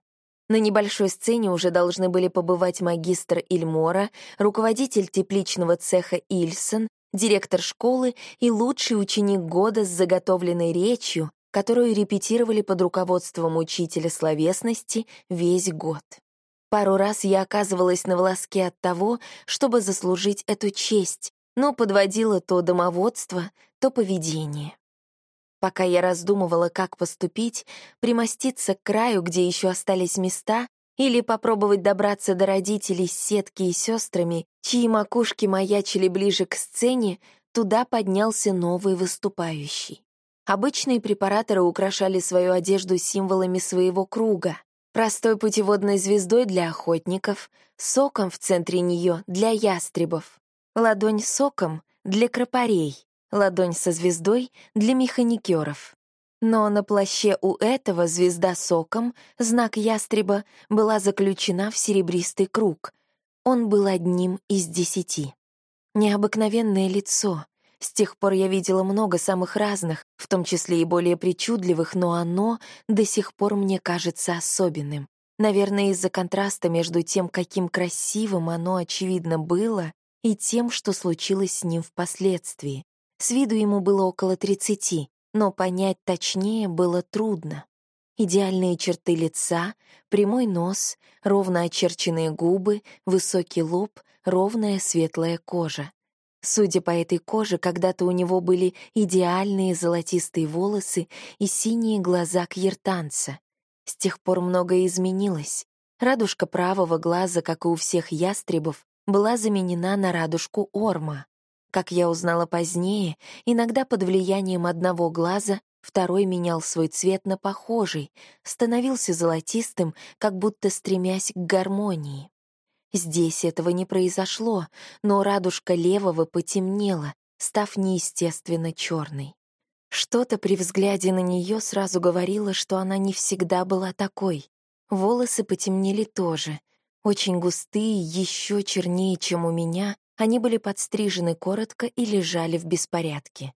На небольшой сцене уже должны были побывать магистр Ильмора, руководитель тепличного цеха Ильсон, директор школы и лучший ученик года с заготовленной речью, которую репетировали под руководством учителя словесности весь год. Пару раз я оказывалась на волоске от того, чтобы заслужить эту честь, но подводила то домоводство, то поведение. Пока я раздумывала, как поступить, примоститься к краю, где еще остались места, или попробовать добраться до родителей с сетки и сестрами, чьи макушки маячили ближе к сцене, туда поднялся новый выступающий. Обычные препараторы украшали свою одежду символами своего круга, простой путеводной звездой для охотников, соком в центре нее для ястребов, Ладонь соком для кропарей, ладонь со звездой для механикеров. Но на плаще у этого звезда соком, знак ястреба, была заключена в серебристый круг. Он был одним из десяти. Необыкновенное лицо. С тех пор я видела много самых разных, в том числе и более причудливых, но оно до сих пор мне кажется особенным. Наверное, из-за контраста между тем, каким красивым оно, очевидно, было, и тем, что случилось с ним впоследствии. С виду ему было около тридцати, но понять точнее было трудно. Идеальные черты лица, прямой нос, ровно очерченные губы, высокий лоб, ровная светлая кожа. Судя по этой коже, когда-то у него были идеальные золотистые волосы и синие глаза кьертанца. С тех пор многое изменилось. Радужка правого глаза, как и у всех ястребов, была заменена на радужку Орма. Как я узнала позднее, иногда под влиянием одного глаза второй менял свой цвет на похожий, становился золотистым, как будто стремясь к гармонии. Здесь этого не произошло, но радужка левого потемнела, став неестественно черной. Что-то при взгляде на нее сразу говорило, что она не всегда была такой. Волосы потемнели тоже — очень густые, еще чернее, чем у меня, они были подстрижены коротко и лежали в беспорядке.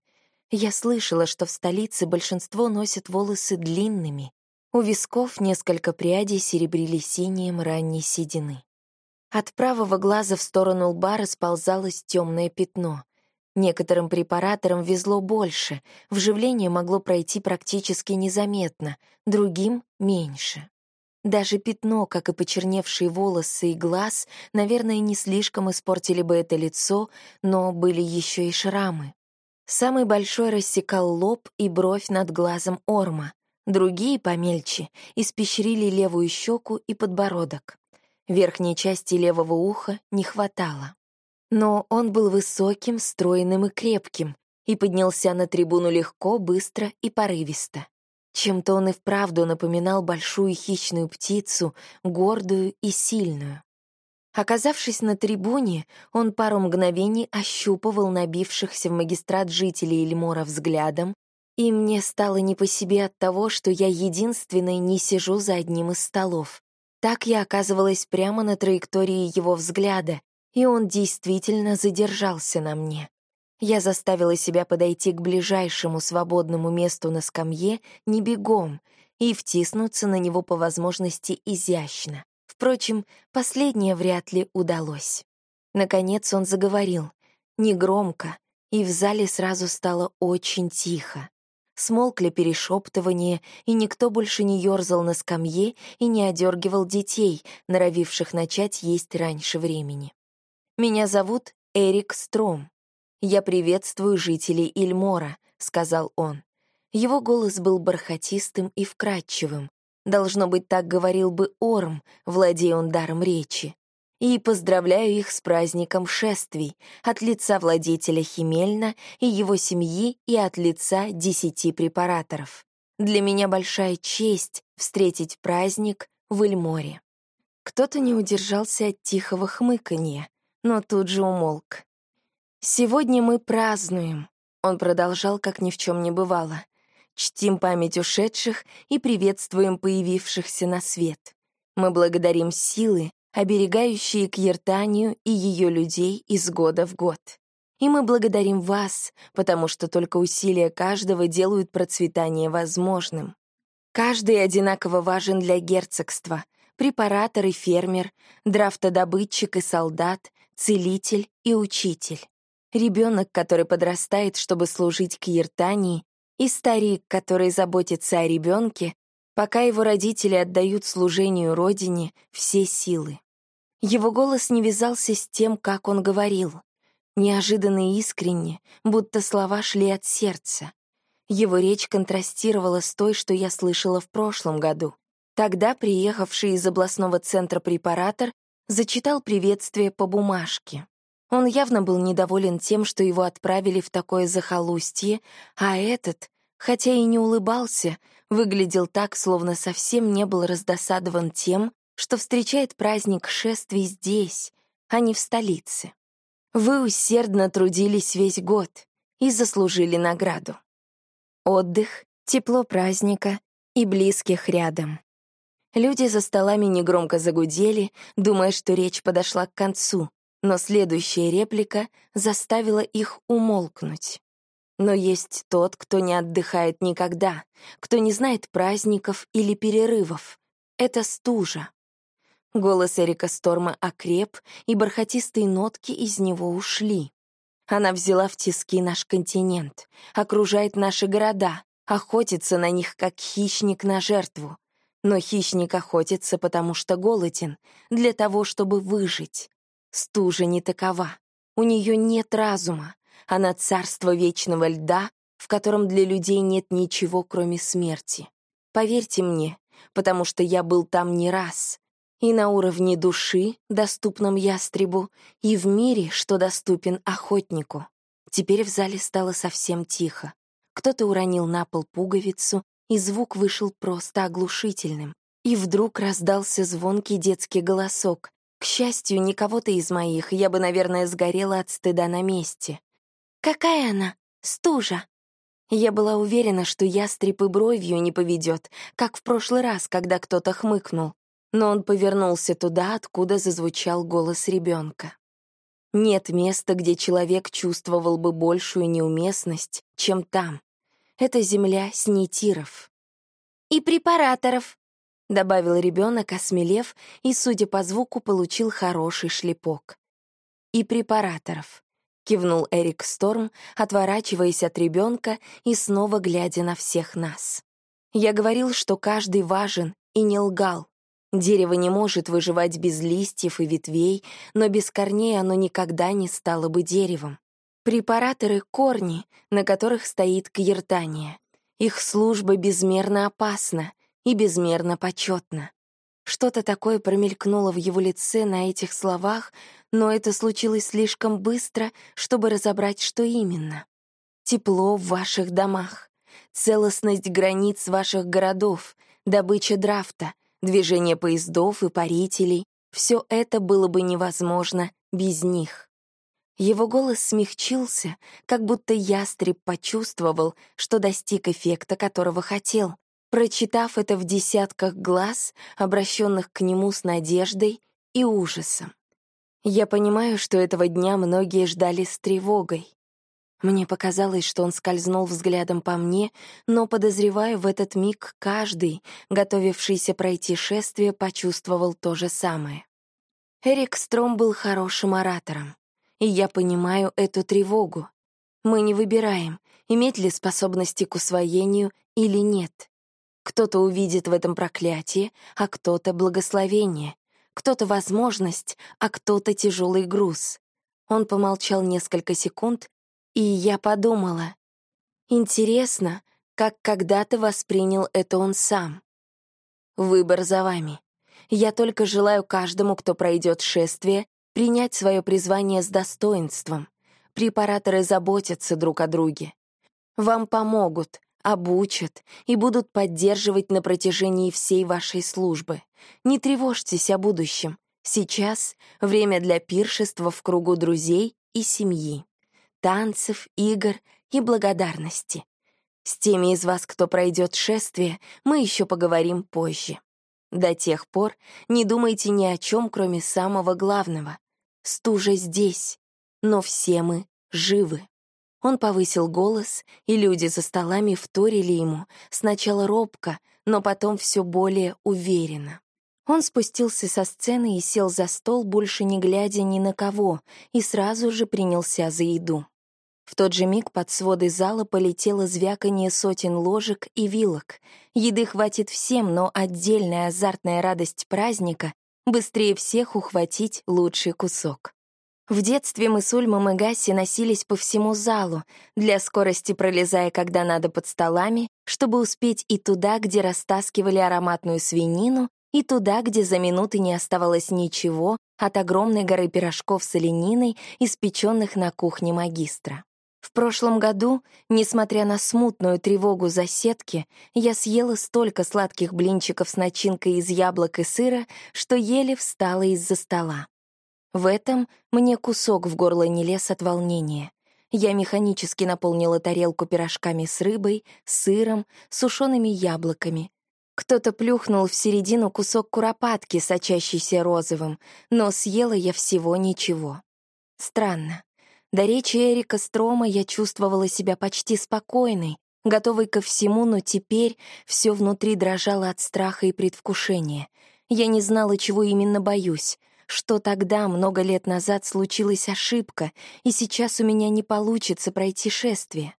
Я слышала, что в столице большинство носят волосы длинными. У висков несколько прядей серебрили синим ранней седины. От правого глаза в сторону лба расползалось темное пятно. Некоторым препараторам везло больше, вживление могло пройти практически незаметно, другим — меньше. Даже пятно, как и почерневшие волосы и глаз, наверное, не слишком испортили бы это лицо, но были еще и шрамы. Самый большой рассекал лоб и бровь над глазом Орма. Другие, помельче, испещрили левую щеку и подбородок. Верхней части левого уха не хватало. Но он был высоким, стройным и крепким, и поднялся на трибуну легко, быстро и порывисто. Чем-то он и вправду напоминал большую хищную птицу, гордую и сильную. Оказавшись на трибуне, он пару мгновений ощупывал набившихся в магистрат жителей Эльмора взглядом, и мне стало не по себе от того, что я единственной не сижу за одним из столов. Так я оказывалась прямо на траектории его взгляда, и он действительно задержался на мне. Я заставила себя подойти к ближайшему свободному месту на скамье не бегом и втиснуться на него по возможности изящно. Впрочем, последнее вряд ли удалось. Наконец он заговорил, негромко, и в зале сразу стало очень тихо. Смолкли перешептывания, и никто больше не ерзал на скамье и не одергивал детей, норовивших начать есть раньше времени. «Меня зовут Эрик Стром. Я приветствую жителей Ильмора», — сказал он. Его голос был бархатистым и вкрадчивым. Должно быть, так говорил бы Орм, владея он даром речи. И поздравляю их с праздником шествий от лица владетеля Химельна и его семьи и от лица десяти препараторов. Для меня большая честь встретить праздник в Эльморе. Кто-то не удержался от тихого хмыканья, но тут же умолк. «Сегодня мы празднуем», — он продолжал, как ни в чем не бывало. «Чтим память ушедших и приветствуем появившихся на свет. Мы благодарим силы, оберегающие Кьертанию и ее людей из года в год. И мы благодарим вас, потому что только усилия каждого делают процветание возможным. Каждый одинаково важен для герцогства — препаратор и фермер, драфтодобытчик и солдат, целитель и учитель. Ребенок, который подрастает, чтобы служить Кьертании, и старик, который заботится о ребенке, пока его родители отдают служению Родине все силы. Его голос не вязался с тем, как он говорил. Неожиданно и искренне, будто слова шли от сердца. Его речь контрастировала с той, что я слышала в прошлом году. Тогда приехавший из областного центра препаратор зачитал приветствие по бумажке. Он явно был недоволен тем, что его отправили в такое захолустье, а этот, хотя и не улыбался, выглядел так, словно совсем не был раздосадован тем, что встречает праздник шествий здесь, а не в столице. Вы усердно трудились весь год и заслужили награду. Отдых, тепло праздника и близких рядом. Люди за столами негромко загудели, думая, что речь подошла к концу, но следующая реплика заставила их умолкнуть. Но есть тот, кто не отдыхает никогда, кто не знает праздников или перерывов. Это стужа. Голос Эрика Сторма окреп, и бархатистые нотки из него ушли. Она взяла в тиски наш континент, окружает наши города, охотится на них, как хищник на жертву. Но хищник охотится, потому что голоден, для того, чтобы выжить. Стужа не такова. У нее нет разума. Она царство вечного льда, в котором для людей нет ничего, кроме смерти. Поверьте мне, потому что я был там не раз, и на уровне души, доступном ястребу, и в мире, что доступен охотнику. Теперь в зале стало совсем тихо. Кто-то уронил на пол пуговицу, и звук вышел просто оглушительным. И вдруг раздался звонкий детский голосок. К счастью, никого-то из моих, я бы, наверное, сгорела от стыда на месте. «Какая она? Стужа!» Я была уверена, что ястреб и бровью не поведет, как в прошлый раз, когда кто-то хмыкнул но он повернулся туда, откуда зазвучал голос ребенка. Нет места, где человек чувствовал бы большую неуместность, чем там. Это земля снитиров. «И препараторов», — добавил ребенок, осмелев, и, судя по звуку, получил хороший шлепок. «И препараторов», — кивнул Эрик Сторм, отворачиваясь от ребенка и снова глядя на всех нас. «Я говорил, что каждый важен, и не лгал. Дерево не может выживать без листьев и ветвей, но без корней оно никогда не стало бы деревом. Препараторы — корни, на которых стоит кьертания. Их служба безмерно опасна и безмерно почетна. Что-то такое промелькнуло в его лице на этих словах, но это случилось слишком быстро, чтобы разобрать, что именно. Тепло в ваших домах, целостность границ ваших городов, добыча драфта, движение поездов и парителей — все это было бы невозможно без них. Его голос смягчился, как будто ястреб почувствовал, что достиг эффекта, которого хотел, прочитав это в десятках глаз, обращенных к нему с надеждой и ужасом. Я понимаю, что этого дня многие ждали с тревогой. Мне показалось, что он скользнул взглядом по мне, но, подозреваю, в этот миг каждый, готовившийся пройти шествие, почувствовал то же самое. Эрик Стром был хорошим оратором, и я понимаю эту тревогу. Мы не выбираем, иметь ли способности к усвоению или нет. Кто-то увидит в этом проклятие, а кто-то — благословение. Кто-то — возможность, а кто-то — тяжелый груз. Он помолчал несколько секунд, и я подумала. Интересно, как когда-то воспринял это он сам. Выбор за вами. Я только желаю каждому, кто пройдет шествие, принять свое призвание с достоинством. Препараторы заботятся друг о друге. Вам помогут, обучат и будут поддерживать на протяжении всей вашей службы. Не тревожьтесь о будущем. Сейчас время для пиршества в кругу друзей и семьи, танцев, игр и благодарности. С теми из вас, кто пройдет шествие, мы еще поговорим позже. До тех пор не думайте ни о чем, кроме самого главного. Стужа здесь, но все мы живы. Он повысил голос, и люди за столами вторили ему, сначала робко, но потом все более уверенно. Он спустился со сцены и сел за стол, больше не глядя ни на кого, и сразу же принялся за еду. В тот же миг под своды зала полетело звяканье сотен ложек и вилок. Еды хватит всем, но отдельная азартная радость праздника — быстрее всех ухватить лучший кусок. В детстве мы с Ульмом и Гасси носились по всему залу, для скорости пролезая, когда надо, под столами, чтобы успеть и туда, где растаскивали ароматную свинину, и туда, где за минуты не оставалось ничего от огромной горы пирожков с олениной, испеченных на кухне магистра. В прошлом году, несмотря на смутную тревогу за сетки, я съела столько сладких блинчиков с начинкой из яблок и сыра, что еле встала из-за стола. В этом мне кусок в горло не лез от волнения. Я механически наполнила тарелку пирожками с рыбой, сыром, сушеными яблоками. Кто-то плюхнул в середину кусок куропатки, сочащийся розовым, но съела я всего ничего. Странно. До речи Эрика Строма я чувствовала себя почти спокойной, готовой ко всему, но теперь все внутри дрожало от страха и предвкушения. Я не знала, чего именно боюсь что тогда, много лет назад, случилась ошибка, и сейчас у меня не получится пройти шествие.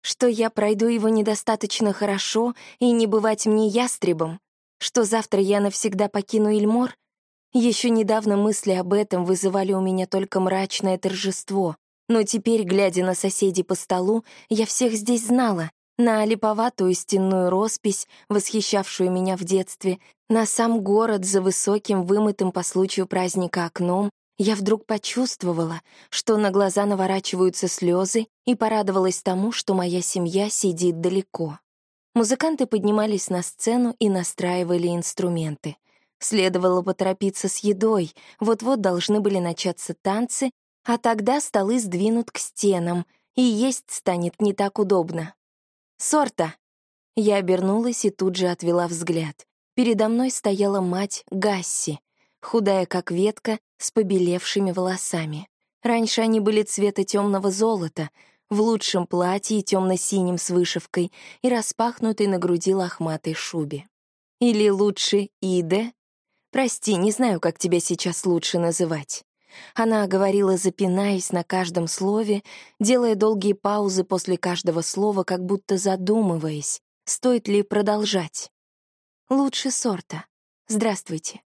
Что я пройду его недостаточно хорошо, и не бывать мне ястребом. Что завтра я навсегда покину Ильмор. Еще недавно мысли об этом вызывали у меня только мрачное торжество, но теперь, глядя на соседей по столу, я всех здесь знала, на липоватую стенную роспись, восхищавшую меня в детстве, на сам город за высоким, вымытым по случаю праздника окном, я вдруг почувствовала, что на глаза наворачиваются слезы, и порадовалась тому, что моя семья сидит далеко. Музыканты поднимались на сцену и настраивали инструменты. Следовало поторопиться с едой, вот-вот должны были начаться танцы, а тогда столы сдвинут к стенам, и есть станет не так удобно. «Сорта!» Я обернулась и тут же отвела взгляд. Передо мной стояла мать Гасси, худая как ветка, с побелевшими волосами. Раньше они были цвета темного золота, в лучшем платье темно-синим с вышивкой и распахнутой на груди лохматой шубе. Или лучше Иде? Прости, не знаю, как тебя сейчас лучше называть. Она говорила, запинаясь на каждом слове, делая долгие паузы после каждого слова, как будто задумываясь, стоит ли продолжать. «Лучше сорта. Здравствуйте».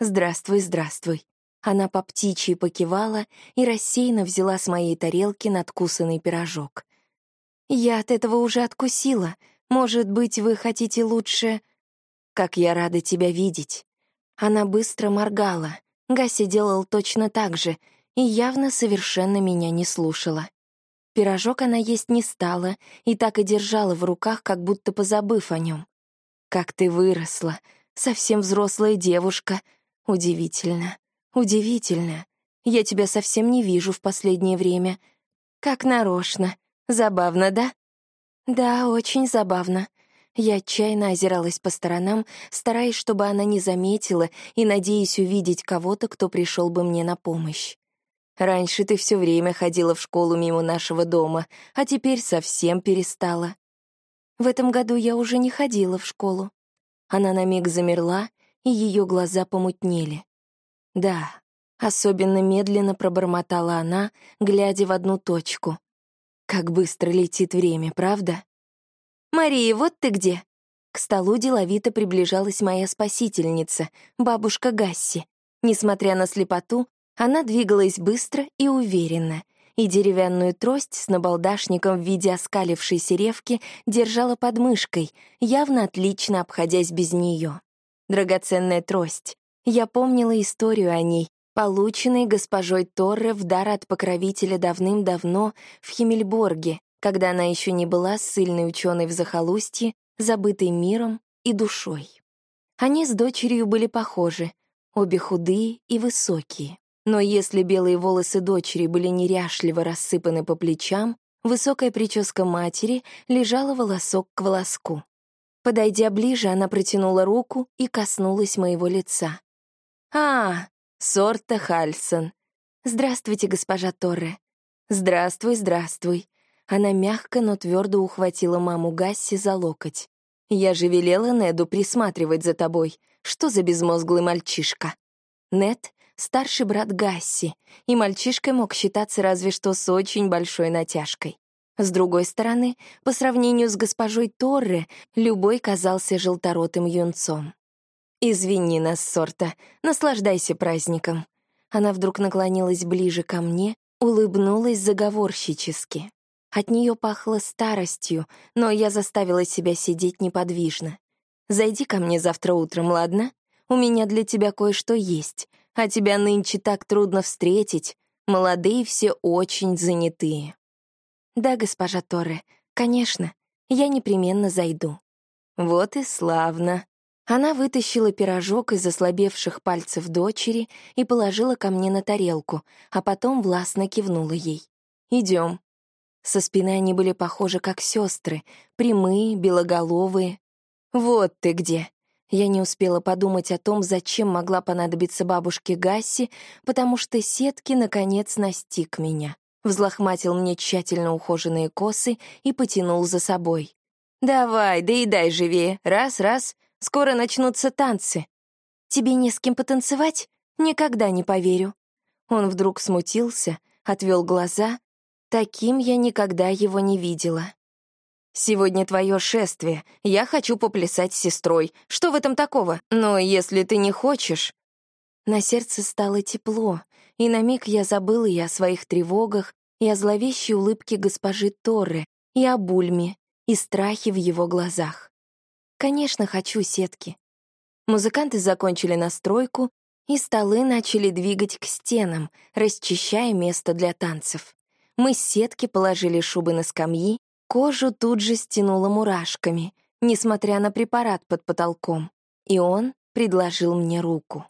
«Здравствуй, здравствуй». Она по птичьи покивала и рассеянно взяла с моей тарелки надкусанный пирожок. «Я от этого уже откусила. Может быть, вы хотите лучше...» «Как я рада тебя видеть». Она быстро моргала, Гасси делал точно так же и явно совершенно меня не слушала. Пирожок она есть не стала и так и держала в руках, как будто позабыв о нем. «Как ты выросла! Совсем взрослая девушка! Удивительно, удивительно! Я тебя совсем не вижу в последнее время. Как нарочно. Забавно, да?» «Да, очень забавно», я отчаянно озиралась по сторонам, стараясь, чтобы она не заметила и надеясь увидеть кого-то, кто пришел бы мне на помощь. Раньше ты все время ходила в школу мимо нашего дома, а теперь совсем перестала. В этом году я уже не ходила в школу. Она на миг замерла, и ее глаза помутнели. Да, особенно медленно пробормотала она, глядя в одну точку. Как быстро летит время, правда? «Мария, вот ты где!» К столу деловито приближалась моя спасительница, бабушка Гасси. Несмотря на слепоту, она двигалась быстро и уверенно, и деревянную трость с набалдашником в виде оскалившейся ревки держала под мышкой, явно отлично обходясь без нее. Драгоценная трость. Я помнила историю о ней, полученной госпожой Торре в дар от покровителя давным-давно в Химмельборге, когда она еще не была ссыльной ученой в захолустье, забытой миром и душой. Они с дочерью были похожи, обе худые и высокие. Но если белые волосы дочери были неряшливо рассыпаны по плечам, высокая прическа матери лежала волосок к волоску. Подойдя ближе, она протянула руку и коснулась моего лица. «А, Сорта Хальсон. Здравствуйте, госпожа Торре». «Здравствуй, здравствуй. Она мягко, но твердо ухватила маму Гасси за локоть. «Я же велела Неду присматривать за тобой. Что за безмозглый мальчишка?» Нед — старший брат Гасси, и мальчишкой мог считаться разве что с очень большой натяжкой. С другой стороны, по сравнению с госпожой Торре, любой казался желторотым юнцом. «Извини нас, Сорта, наслаждайся праздником». Она вдруг наклонилась ближе ко мне, улыбнулась заговорщически. От нее пахло старостью, но я заставила себя сидеть неподвижно. «Зайди ко мне завтра утром, ладно? У меня для тебя кое-что есть, а тебя нынче так трудно встретить. Молодые все очень занятые». «Да, госпожа Торре, конечно, я непременно зайду». «Вот и славно». Она вытащила пирожок из ослабевших пальцев дочери и положила ко мне на тарелку, а потом властно кивнула ей. Идем. Со спины они были похожи как сестры, прямые, белоголовые. «Вот ты где!» Я не успела подумать о том, зачем могла понадобиться бабушке Гасси, потому что сетки, наконец, настиг меня. Взлохматил мне тщательно ухоженные косы и потянул за собой. «Давай, доедай живее. Раз, раз. Скоро начнутся танцы. Тебе не с кем потанцевать? Никогда не поверю». Он вдруг смутился, отвел глаза, Таким я никогда его не видела. «Сегодня твое шествие. Я хочу поплясать с сестрой. Что в этом такого? Но если ты не хочешь...» На сердце стало тепло, и на миг я забыла и о своих тревогах, и о зловещей улыбке госпожи Торры, и о бульме, и страхе в его глазах. Конечно, хочу сетки. Музыканты закончили настройку, и столы начали двигать к стенам, расчищая место для танцев. Мы с сетки положили шубы на скамьи, кожу тут же стянуло мурашками, несмотря на препарат под потолком, и он предложил мне руку.